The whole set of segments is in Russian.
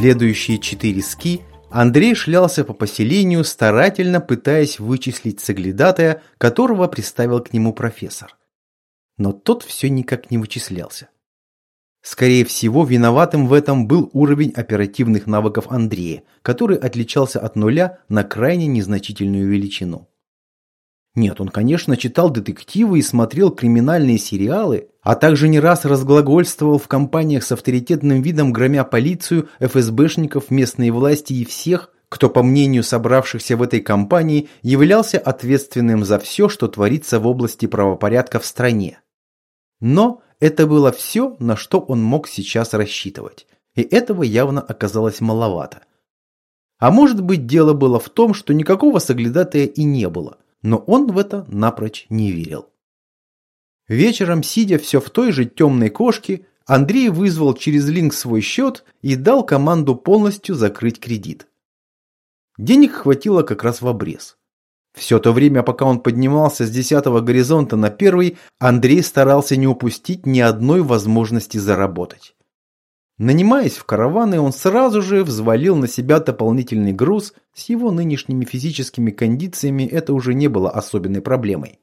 Следующие четыре ски Андрей шлялся по поселению, старательно пытаясь вычислить соглядатая, которого приставил к нему профессор. Но тот все никак не вычислялся. Скорее всего, виноватым в этом был уровень оперативных навыков Андрея, который отличался от нуля на крайне незначительную величину. Нет, он, конечно, читал детективы и смотрел криминальные сериалы, а также не раз разглагольствовал в компаниях с авторитетным видом, громя полицию, ФСБшников, местные власти и всех, кто, по мнению собравшихся в этой компании, являлся ответственным за все, что творится в области правопорядка в стране. Но это было все, на что он мог сейчас рассчитывать, и этого явно оказалось маловато. А может быть дело было в том, что никакого соглядатая и не было – но он в это напрочь не верил. Вечером, сидя все в той же темной кошке, Андрей вызвал через линк свой счет и дал команду полностью закрыть кредит. Денег хватило как раз в обрез. Все то время, пока он поднимался с десятого горизонта на первый, Андрей старался не упустить ни одной возможности заработать. Нанимаясь в караваны, он сразу же взвалил на себя дополнительный груз, с его нынешними физическими кондициями это уже не было особенной проблемой.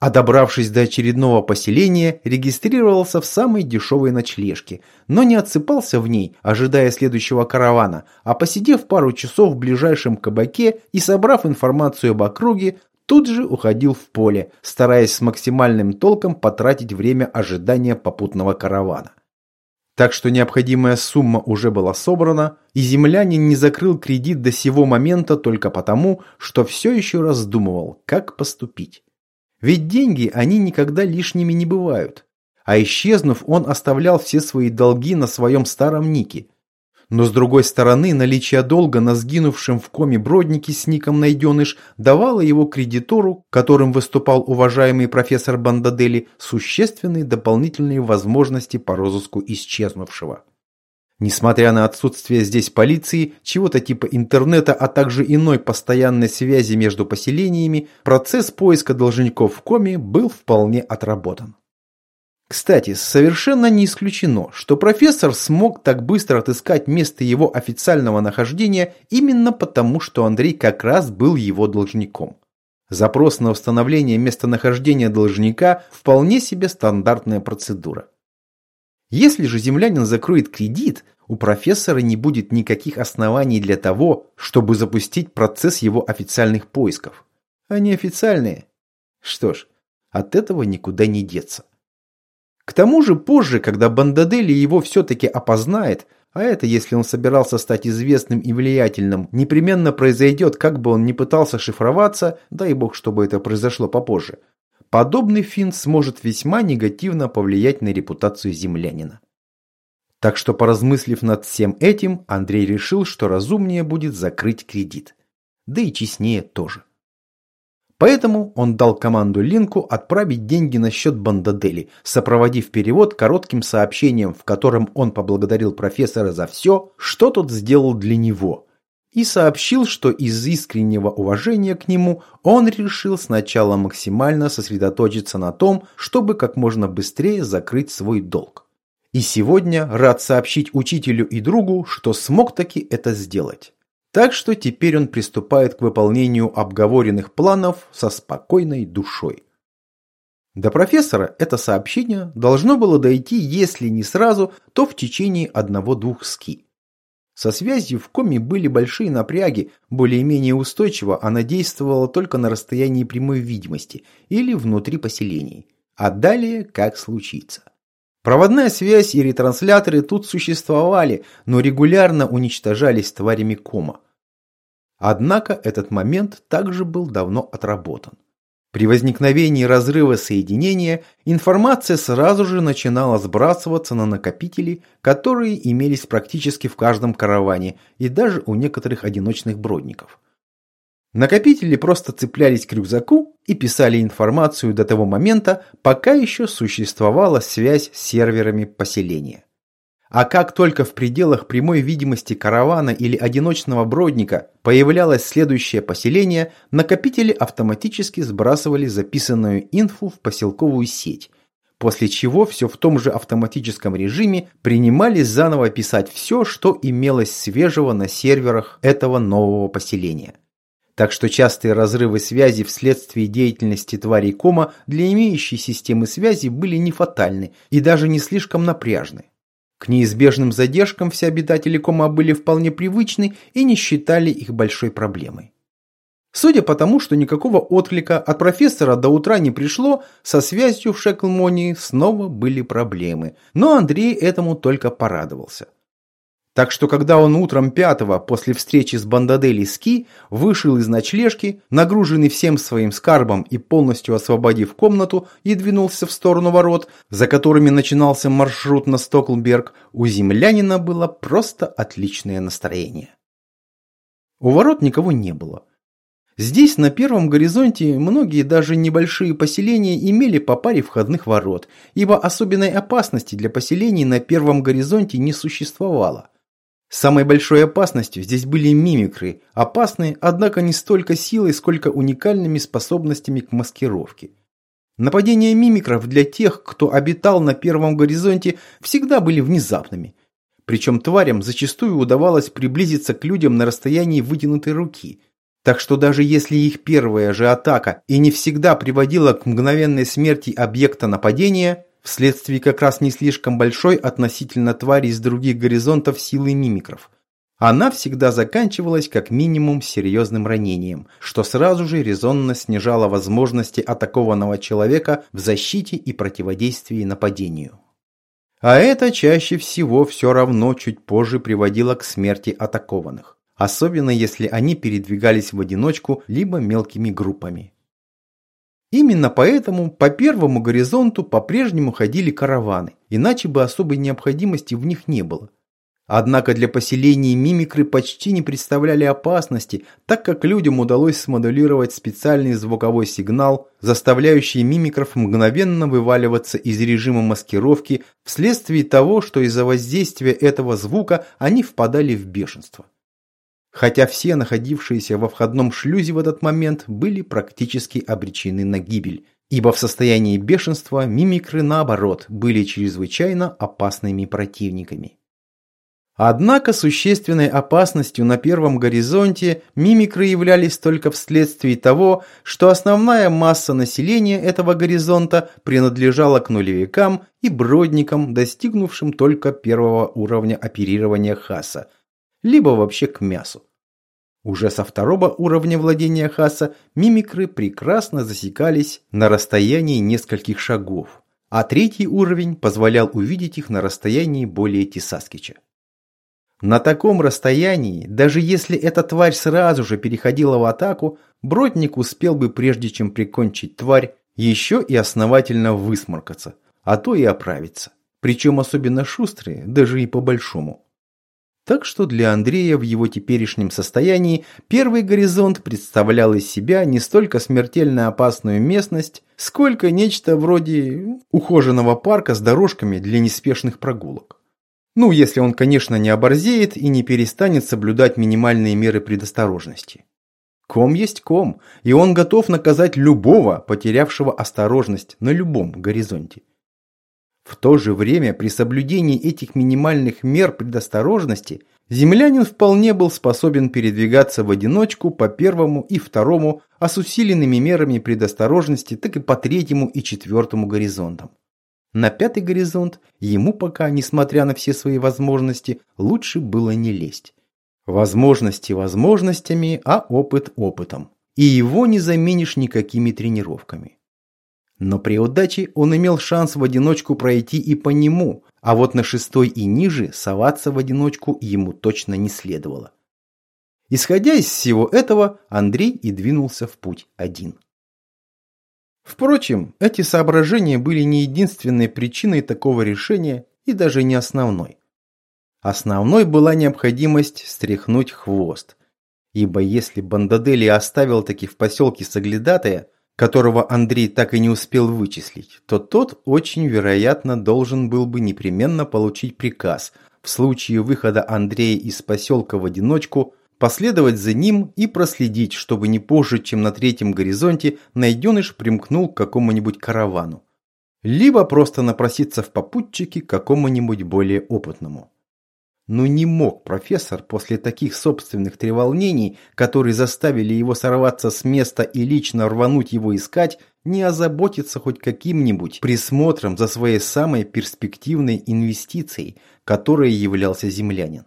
А добравшись до очередного поселения, регистрировался в самой дешевой ночлежке, но не отсыпался в ней, ожидая следующего каравана, а посидев пару часов в ближайшем кабаке и собрав информацию об округе, тут же уходил в поле, стараясь с максимальным толком потратить время ожидания попутного каравана. Так что необходимая сумма уже была собрана, и землянин не закрыл кредит до сего момента только потому, что все еще раздумывал, как поступить. Ведь деньги, они никогда лишними не бывают. А исчезнув, он оставлял все свои долги на своем старом нике – но с другой стороны, наличие долга на сгинувшем в коме броднике с ником Найденыш давало его кредитору, которым выступал уважаемый профессор Бандадели, существенные дополнительные возможности по розыску исчезнувшего. Несмотря на отсутствие здесь полиции, чего-то типа интернета, а также иной постоянной связи между поселениями, процесс поиска должников в коме был вполне отработан. Кстати, совершенно не исключено, что профессор смог так быстро отыскать место его официального нахождения именно потому, что Андрей как раз был его должником. Запрос на установление местонахождения должника вполне себе стандартная процедура. Если же землянин закроет кредит, у профессора не будет никаких оснований для того, чтобы запустить процесс его официальных поисков. А неофициальные? Что ж, от этого никуда не деться. К тому же позже, когда Бандадели его все-таки опознает, а это, если он собирался стать известным и влиятельным, непременно произойдет, как бы он ни пытался шифроваться, дай бог, чтобы это произошло попозже, подобный финт сможет весьма негативно повлиять на репутацию землянина. Так что, поразмыслив над всем этим, Андрей решил, что разумнее будет закрыть кредит. Да и честнее тоже. Поэтому он дал команду Линку отправить деньги на счет Бандадели, сопроводив перевод коротким сообщением, в котором он поблагодарил профессора за все, что тот сделал для него, и сообщил, что из искреннего уважения к нему он решил сначала максимально сосредоточиться на том, чтобы как можно быстрее закрыть свой долг. И сегодня рад сообщить учителю и другу, что смог таки это сделать. Так что теперь он приступает к выполнению обговоренных планов со спокойной душой. До профессора это сообщение должно было дойти, если не сразу, то в течение одного-двух ски. Со связью в коме были большие напряги, более-менее устойчиво она действовала только на расстоянии прямой видимости или внутри поселений. А далее как случится. Проводная связь и ретрансляторы тут существовали, но регулярно уничтожались тварями кома. Однако этот момент также был давно отработан. При возникновении разрыва соединения информация сразу же начинала сбрасываться на накопители, которые имелись практически в каждом караване и даже у некоторых одиночных бродников. Накопители просто цеплялись к рюкзаку и писали информацию до того момента, пока еще существовала связь с серверами поселения. А как только в пределах прямой видимости каравана или одиночного бродника появлялось следующее поселение, накопители автоматически сбрасывали записанную инфу в поселковую сеть, после чего все в том же автоматическом режиме принимались заново писать все, что имелось свежего на серверах этого нового поселения. Так что частые разрывы связи вследствие деятельности тварей кома для имеющей системы связи были не фатальны и даже не слишком напряжны. К неизбежным задержкам все обитатели кома были вполне привычны и не считали их большой проблемой. Судя по тому, что никакого отклика от профессора до утра не пришло, со связью в Шеклмонии снова были проблемы. Но Андрей этому только порадовался. Так что когда он утром пятого, после встречи с Бандадели Ски, вышел из ночлежки, нагруженный всем своим скарбом и полностью освободив комнату, и двинулся в сторону ворот, за которыми начинался маршрут на Стоклберг, у землянина было просто отличное настроение. У ворот никого не было. Здесь, на первом горизонте, многие даже небольшие поселения имели по паре входных ворот, ибо особенной опасности для поселений на первом горизонте не существовало. Самой большой опасностью здесь были мимикры, опасные, однако не столько силой, сколько уникальными способностями к маскировке. Нападения мимикров для тех, кто обитал на первом горизонте, всегда были внезапными. Причем тварям зачастую удавалось приблизиться к людям на расстоянии вытянутой руки – так что даже если их первая же атака и не всегда приводила к мгновенной смерти объекта нападения, вследствие как раз не слишком большой относительно тварей из других горизонтов силы мимикров, она всегда заканчивалась как минимум серьезным ранением, что сразу же резонно снижало возможности атакованного человека в защите и противодействии нападению. А это чаще всего все равно чуть позже приводило к смерти атакованных особенно если они передвигались в одиночку либо мелкими группами. Именно поэтому по первому горизонту по-прежнему ходили караваны, иначе бы особой необходимости в них не было. Однако для поселений мимикры почти не представляли опасности, так как людям удалось смоделировать специальный звуковой сигнал, заставляющий мимикров мгновенно вываливаться из режима маскировки вследствие того, что из-за воздействия этого звука они впадали в бешенство хотя все находившиеся во входном шлюзе в этот момент были практически обречены на гибель, ибо в состоянии бешенства мимикры, наоборот, были чрезвычайно опасными противниками. Однако существенной опасностью на первом горизонте мимикры являлись только вследствие того, что основная масса населения этого горизонта принадлежала к нулевикам и бродникам, достигнувшим только первого уровня оперирования Хаса – либо вообще к мясу. Уже со второго уровня владения Хаса мимикры прекрасно засекались на расстоянии нескольких шагов, а третий уровень позволял увидеть их на расстоянии более Тисаскича. На таком расстоянии, даже если эта тварь сразу же переходила в атаку, Бродник успел бы, прежде чем прикончить тварь, еще и основательно высморкаться, а то и оправиться. Причем особенно шустрые, даже и по-большому. Так что для Андрея в его теперешнем состоянии первый горизонт представлял из себя не столько смертельно опасную местность, сколько нечто вроде ухоженного парка с дорожками для неспешных прогулок. Ну, если он, конечно, не оборзеет и не перестанет соблюдать минимальные меры предосторожности. Ком есть ком, и он готов наказать любого, потерявшего осторожность на любом горизонте. В то же время при соблюдении этих минимальных мер предосторожности землянин вполне был способен передвигаться в одиночку по первому и второму, а с усиленными мерами предосторожности так и по третьему и четвертому горизонтам. На пятый горизонт ему пока, несмотря на все свои возможности, лучше было не лезть. Возможности возможностями, а опыт опытом. И его не заменишь никакими тренировками. Но при удаче он имел шанс в одиночку пройти и по нему, а вот на шестой и ниже соваться в одиночку ему точно не следовало. Исходя из всего этого, Андрей и двинулся в путь один. Впрочем, эти соображения были не единственной причиной такого решения и даже не основной. Основной была необходимость стряхнуть хвост. Ибо если Бандадели оставил таки в поселке Соглядатая, которого Андрей так и не успел вычислить, то тот очень вероятно должен был бы непременно получить приказ в случае выхода Андрея из поселка в одиночку последовать за ним и проследить, чтобы не позже, чем на третьем горизонте, найденыш примкнул к какому-нибудь каравану. либо просто напроситься в попутчики к какому-нибудь более опытному. Но не мог профессор после таких собственных треволнений, которые заставили его сорваться с места и лично рвануть его искать, не озаботиться хоть каким-нибудь присмотром за своей самой перспективной инвестицией, которой являлся землянин.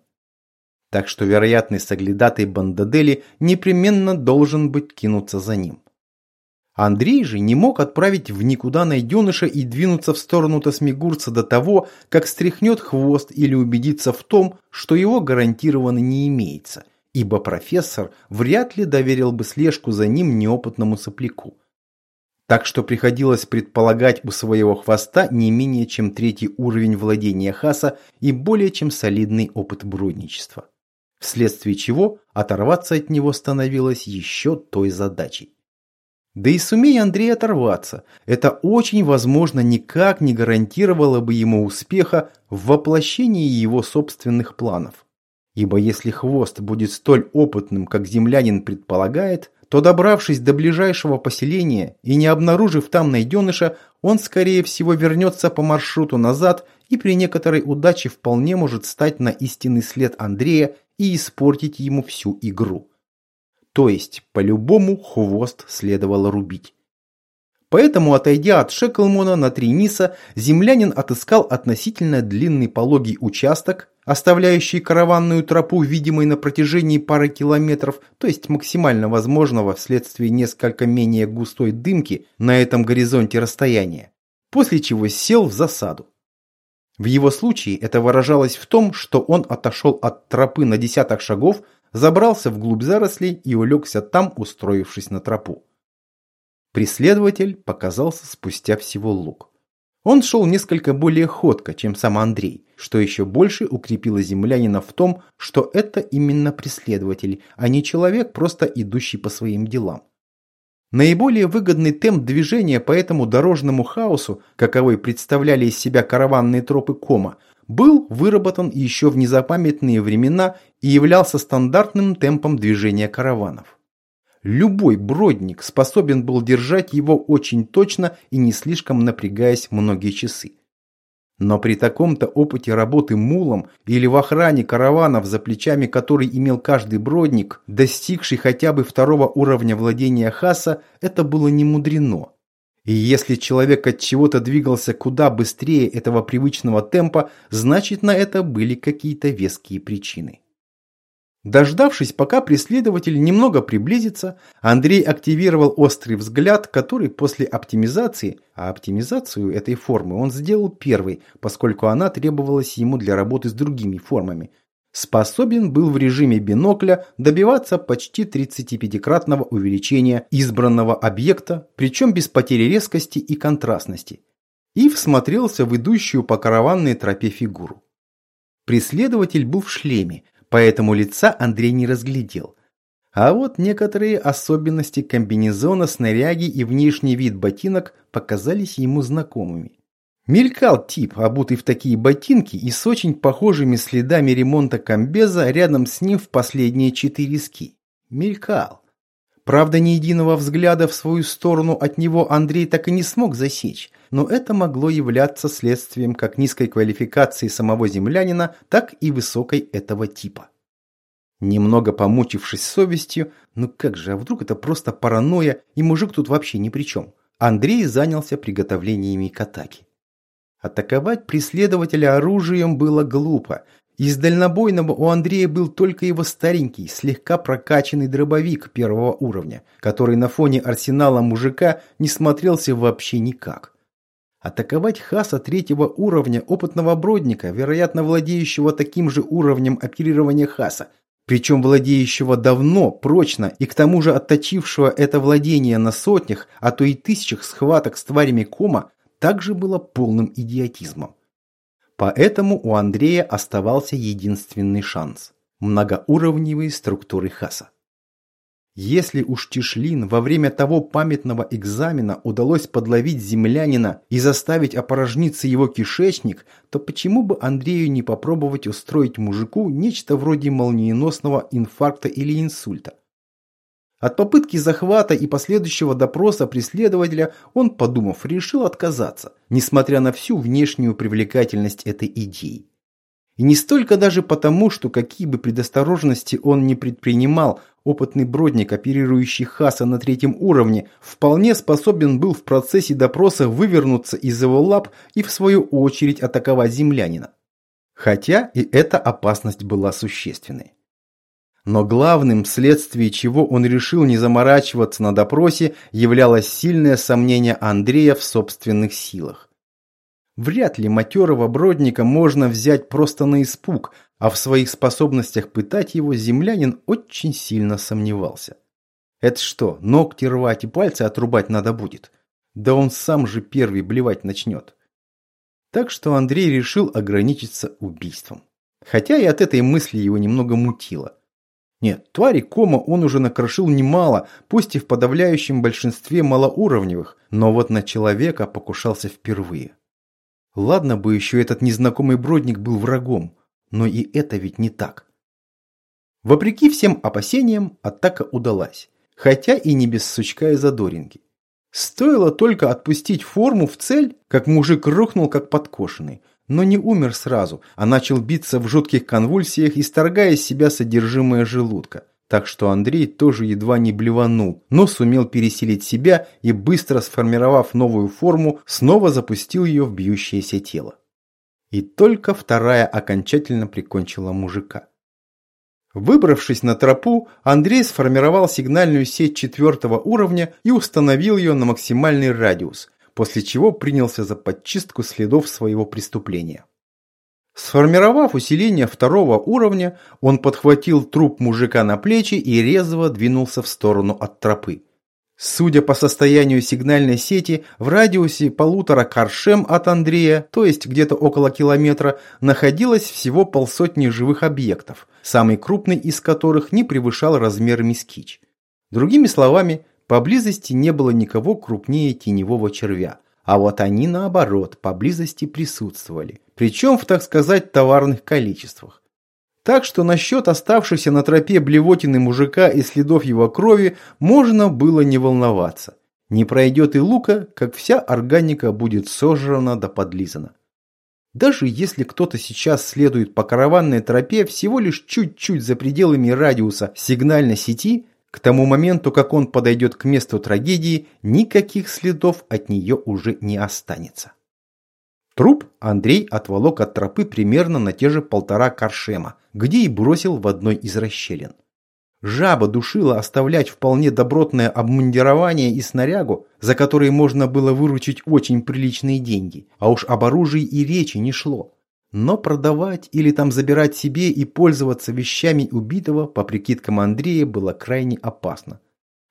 Так что вероятный соглядатый Бандадели непременно должен быть кинуться за ним. Андрей же не мог отправить в никуда найденыша и двинуться в сторону Тасмигурца до того, как стряхнет хвост или убедиться в том, что его гарантированно не имеется, ибо профессор вряд ли доверил бы слежку за ним неопытному сопляку. Так что приходилось предполагать у своего хвоста не менее чем третий уровень владения Хаса и более чем солидный опыт бродничества. Вследствие чего оторваться от него становилось еще той задачей. Да и сумей Андрей оторваться, это очень возможно никак не гарантировало бы ему успеха в воплощении его собственных планов. Ибо если хвост будет столь опытным, как землянин предполагает, то добравшись до ближайшего поселения и не обнаружив там найденыша, он скорее всего вернется по маршруту назад и при некоторой удаче вполне может стать на истинный след Андрея и испортить ему всю игру. То есть, по-любому хвост следовало рубить. Поэтому, отойдя от Шеклмона на три ниса, землянин отыскал относительно длинный пологий участок, оставляющий караванную тропу, видимой на протяжении пары километров, то есть максимально возможного вследствие несколько менее густой дымки на этом горизонте расстояния, после чего сел в засаду. В его случае это выражалось в том, что он отошел от тропы на десяток шагов, забрался вглубь зарослей и улегся там, устроившись на тропу. Преследователь показался спустя всего лук. Он шел несколько более ходко, чем сам Андрей, что еще больше укрепило землянина в том, что это именно преследователь, а не человек, просто идущий по своим делам. Наиболее выгодный темп движения по этому дорожному хаосу, каковой представляли из себя караванные тропы Кома, был выработан еще в незапамятные времена и являлся стандартным темпом движения караванов. Любой бродник способен был держать его очень точно и не слишком напрягаясь многие часы. Но при таком-то опыте работы мулом или в охране караванов, за плечами который имел каждый бродник, достигший хотя бы второго уровня владения хаса, это было не мудрено. И если человек от чего-то двигался куда быстрее этого привычного темпа, значит на это были какие-то веские причины. Дождавшись, пока преследователь немного приблизится, Андрей активировал острый взгляд, который после оптимизации, а оптимизацию этой формы он сделал первой, поскольку она требовалась ему для работы с другими формами, способен был в режиме бинокля добиваться почти 35-кратного увеличения избранного объекта, причем без потери резкости и контрастности, и всмотрелся в идущую по караванной тропе фигуру. Преследователь был в шлеме, поэтому лица Андрей не разглядел. А вот некоторые особенности комбинезона, снаряги и внешний вид ботинок показались ему знакомыми. Мелькал тип, обутый в такие ботинки и с очень похожими следами ремонта комбеза рядом с ним в последние четыре ски. Мелькал. Правда, ни единого взгляда в свою сторону от него Андрей так и не смог засечь, но это могло являться следствием как низкой квалификации самого землянина, так и высокой этого типа. Немного помучившись совестью, ну как же, а вдруг это просто паранойя, и мужик тут вообще ни при чем, Андрей занялся приготовлениями к атаке. Атаковать преследователя оружием было глупо. Из дальнобойного у Андрея был только его старенький, слегка прокачанный дробовик первого уровня, который на фоне арсенала мужика не смотрелся вообще никак. Атаковать Хаса третьего уровня опытного бродника, вероятно владеющего таким же уровнем оперирования Хаса, причем владеющего давно, прочно и к тому же отточившего это владение на сотнях, а то и тысячах схваток с тварями кома, также было полным идиотизмом. Поэтому у Андрея оставался единственный шанс – многоуровневые структуры Хаса. Если уж Тишлин во время того памятного экзамена удалось подловить землянина и заставить опорожниться его кишечник, то почему бы Андрею не попробовать устроить мужику нечто вроде молниеносного инфаркта или инсульта? От попытки захвата и последующего допроса преследователя он, подумав, решил отказаться, несмотря на всю внешнюю привлекательность этой идеи. И не столько даже потому, что какие бы предосторожности он не предпринимал, опытный бродник, оперирующий Хаса на третьем уровне, вполне способен был в процессе допроса вывернуться из его лап и в свою очередь атаковать землянина. Хотя и эта опасность была существенной. Но главным, вследствие чего он решил не заморачиваться на допросе, являлось сильное сомнение Андрея в собственных силах. Вряд ли матерого бродника можно взять просто на испуг, а в своих способностях пытать его землянин очень сильно сомневался. Это что, ногти рвать и пальцы отрубать надо будет? Да он сам же первый блевать начнет. Так что Андрей решил ограничиться убийством. Хотя и от этой мысли его немного мутило. Нет, твари кома он уже накрошил немало, пусть и в подавляющем большинстве малоуровневых, но вот на человека покушался впервые. Ладно бы еще этот незнакомый бродник был врагом, но и это ведь не так. Вопреки всем опасениям, атака удалась, хотя и не без сучка и задоринки. Стоило только отпустить форму в цель, как мужик рухнул как подкошенный, но не умер сразу, а начал биться в жутких конвульсиях, исторгая из себя содержимое желудка. Так что Андрей тоже едва не блеванул, но сумел пересилить себя и, быстро сформировав новую форму, снова запустил ее в бьющееся тело. И только вторая окончательно прикончила мужика. Выбравшись на тропу, Андрей сформировал сигнальную сеть четвертого уровня и установил ее на максимальный радиус, после чего принялся за подчистку следов своего преступления. Сформировав усиление второго уровня, он подхватил труп мужика на плечи и резво двинулся в сторону от тропы. Судя по состоянию сигнальной сети, в радиусе полутора каршем от Андрея, то есть где-то около километра, находилось всего полсотни живых объектов, самый крупный из которых не превышал размер мискич. Другими словами, Поблизости не было никого крупнее теневого червя. А вот они, наоборот, поблизости присутствовали. Причем в, так сказать, товарных количествах. Так что насчет оставшихся на тропе блевотины мужика и следов его крови можно было не волноваться. Не пройдет и лука, как вся органика будет сожрана да подлизана. Даже если кто-то сейчас следует по караванной тропе всего лишь чуть-чуть за пределами радиуса сигнальной сети, к тому моменту, как он подойдет к месту трагедии, никаких следов от нее уже не останется. Труп Андрей отволок от тропы примерно на те же полтора каршема, где и бросил в одной из расщелин. Жаба душила оставлять вполне добротное обмундирование и снарягу, за которые можно было выручить очень приличные деньги, а уж об оружии и речи не шло. Но продавать или там забирать себе и пользоваться вещами убитого, по прикидкам Андрея, было крайне опасно.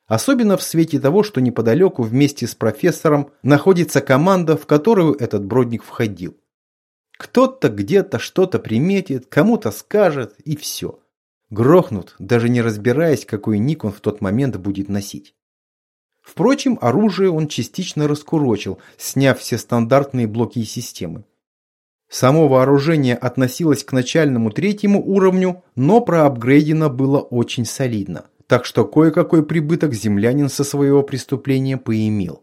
Особенно в свете того, что неподалеку вместе с профессором находится команда, в которую этот бродник входил. Кто-то где-то что-то приметит, кому-то скажет и все. Грохнут, даже не разбираясь, какой ник он в тот момент будет носить. Впрочем, оружие он частично раскурочил, сняв все стандартные блоки и системы. Само вооружение относилось к начальному третьему уровню, но проапгрейдено было очень солидно, так что кое-какой прибыток землянин со своего преступления поимел.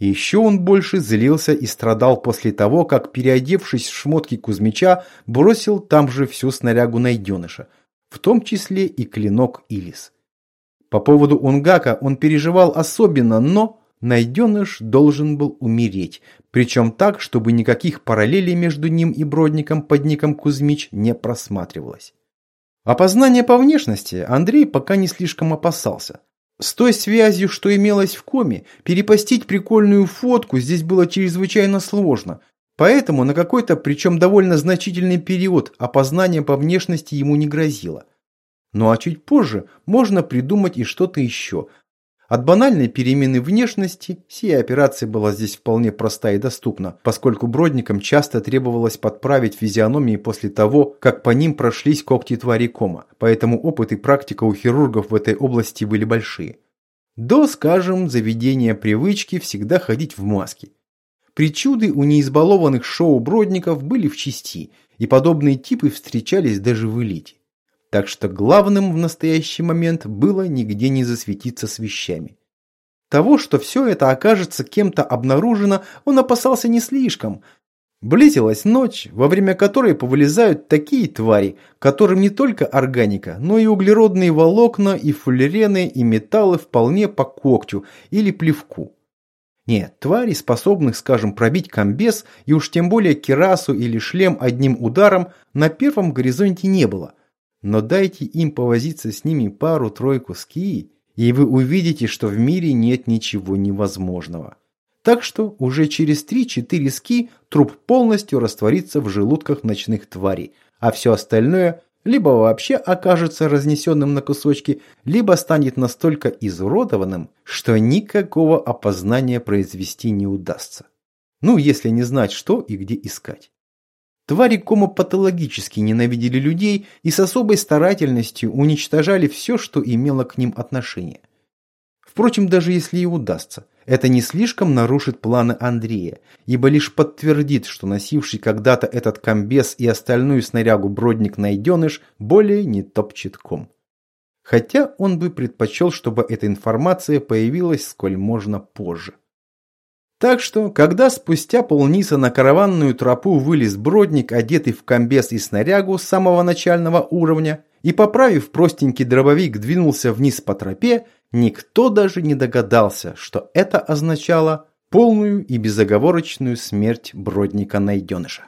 Еще он больше злился и страдал после того, как, переодевшись в шмотки Кузьмича, бросил там же всю снарягу найденыша, в том числе и клинок Илис. По поводу Унгака он переживал особенно, но найденыш должен был умереть, причем так, чтобы никаких параллелей между ним и Бродником под ником Кузьмич не просматривалось. Опознание по внешности Андрей пока не слишком опасался. С той связью, что имелось в коме, перепостить прикольную фотку здесь было чрезвычайно сложно, поэтому на какой-то, причем довольно значительный период, опознание по внешности ему не грозило. Ну а чуть позже можно придумать и что-то еще – от банальной перемены внешности сия операция была здесь вполне проста и доступна, поскольку бродникам часто требовалось подправить физиономии после того, как по ним прошлись когти твари кома, поэтому опыт и практика у хирургов в этой области были большие. До, скажем, заведения привычки всегда ходить в маске. Причуды у неизбалованных шоу-бродников были в части, и подобные типы встречались даже в элите. Так что главным в настоящий момент было нигде не засветиться с вещами. Того, что все это окажется кем-то обнаружено, он опасался не слишком. Близилась ночь, во время которой повылезают такие твари, которым не только органика, но и углеродные волокна, и фуллерены, и металлы вполне по когтю или плевку. Нет, тварей, способных, скажем, пробить комбез и уж тем более кирасу или шлем одним ударом, на первом горизонте не было. Но дайте им повозиться с ними пару-тройку ски, и вы увидите, что в мире нет ничего невозможного. Так что уже через 3-4 ски труп полностью растворится в желудках ночных тварей, а все остальное либо вообще окажется разнесенным на кусочки, либо станет настолько изуродованным, что никакого опознания произвести не удастся. Ну, если не знать, что и где искать. Твари кома патологически ненавидели людей и с особой старательностью уничтожали все, что имело к ним отношение. Впрочем, даже если и удастся, это не слишком нарушит планы Андрея, ибо лишь подтвердит, что носивший когда-то этот комбез и остальную снарягу бродник-найденыш более не топчет ком. Хотя он бы предпочел, чтобы эта информация появилась сколь можно позже. Так что, когда спустя полниса на караванную тропу вылез бродник, одетый в комбез и снарягу с самого начального уровня, и, поправив простенький дробовик, двинулся вниз по тропе, никто даже не догадался, что это означало полную и безоговорочную смерть бродника-найденыша.